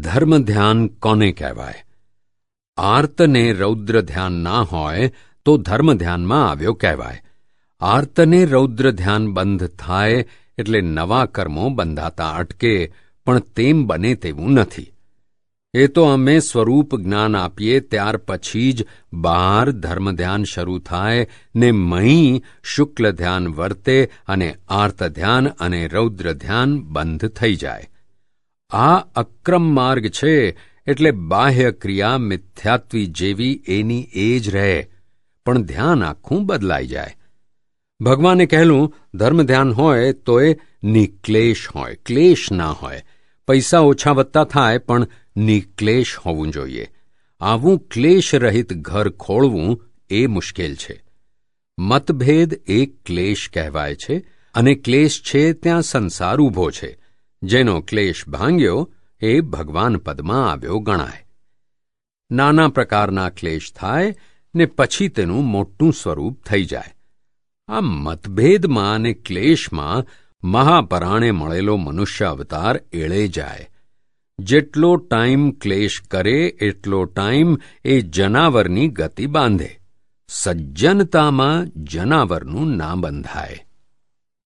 ધર્મ ધ્યાન કોને કહેવાય? આર્તને રૌદ્ર ધ્યાન ના હોય તો ધર્મ ધ્યાનમાં આવ્યો કહેવાય. આર્તને રૌદ્ર ધ્યાન બંધ થાય એટલે નવા કર્મો બંધાતા અટકે, પણ તેમ બને તેવું નથી. એ તો અમે સ્વરૂપ જ્ઞાન આપીએ ત્યાર પછી જ બહાર ધર્મ ધ્યાન શરૂ થાય ને મહી શુક્લ ધ્યાન વર્તે અને આર્ત ધ્યાન અને રૌદ્ર ધ્યાન બંધ થઈ જાય. આ અક્રમ માર્ગ છે એટલે બાહ્ય ક્રિયા મિથ્યાત્વી જેવી એની એ જ રહે. પણ ધ્યાન આખું બદલાઈ જાય. ભગવાને કહેલું, ધર્મ ધ્યાન હોય તો એ નિક્લેશ હોય, ક્લેશ ના હોય. પૈસા ઓછા વધતા થાય, પણ નિક્લેશ હોવું જોઈએ. આવું ક્લેશ રહિત ઘર ખોળવું એ મુશ્કેલ છે. મતભેદ એક ક્લેશ કહેવાય છે, અને ક્લેશ છે ત્યાં સંસાર ઊભો છે. જેનો ક્લેશ ભાંગ્યો એ ભગવાન પદમાં આવ્યો ગણાય. નાના પ્રકારના ક્લેશ થાય ને પછી તેનું મોટું સ્વરૂપ થઈ જાય. આ મતભેદમાં અને ક્લેશમાં મહાપરાણે મળેલો મનુષ્ય અવતાર એળે જાય. જેટલો ટાઈમ ક્લેશ કરે, એટલો ટાઈમ એ જનાવરની ગતિ બાંધે. સજ્જનતામાં જનાવરનું ના બંધાય.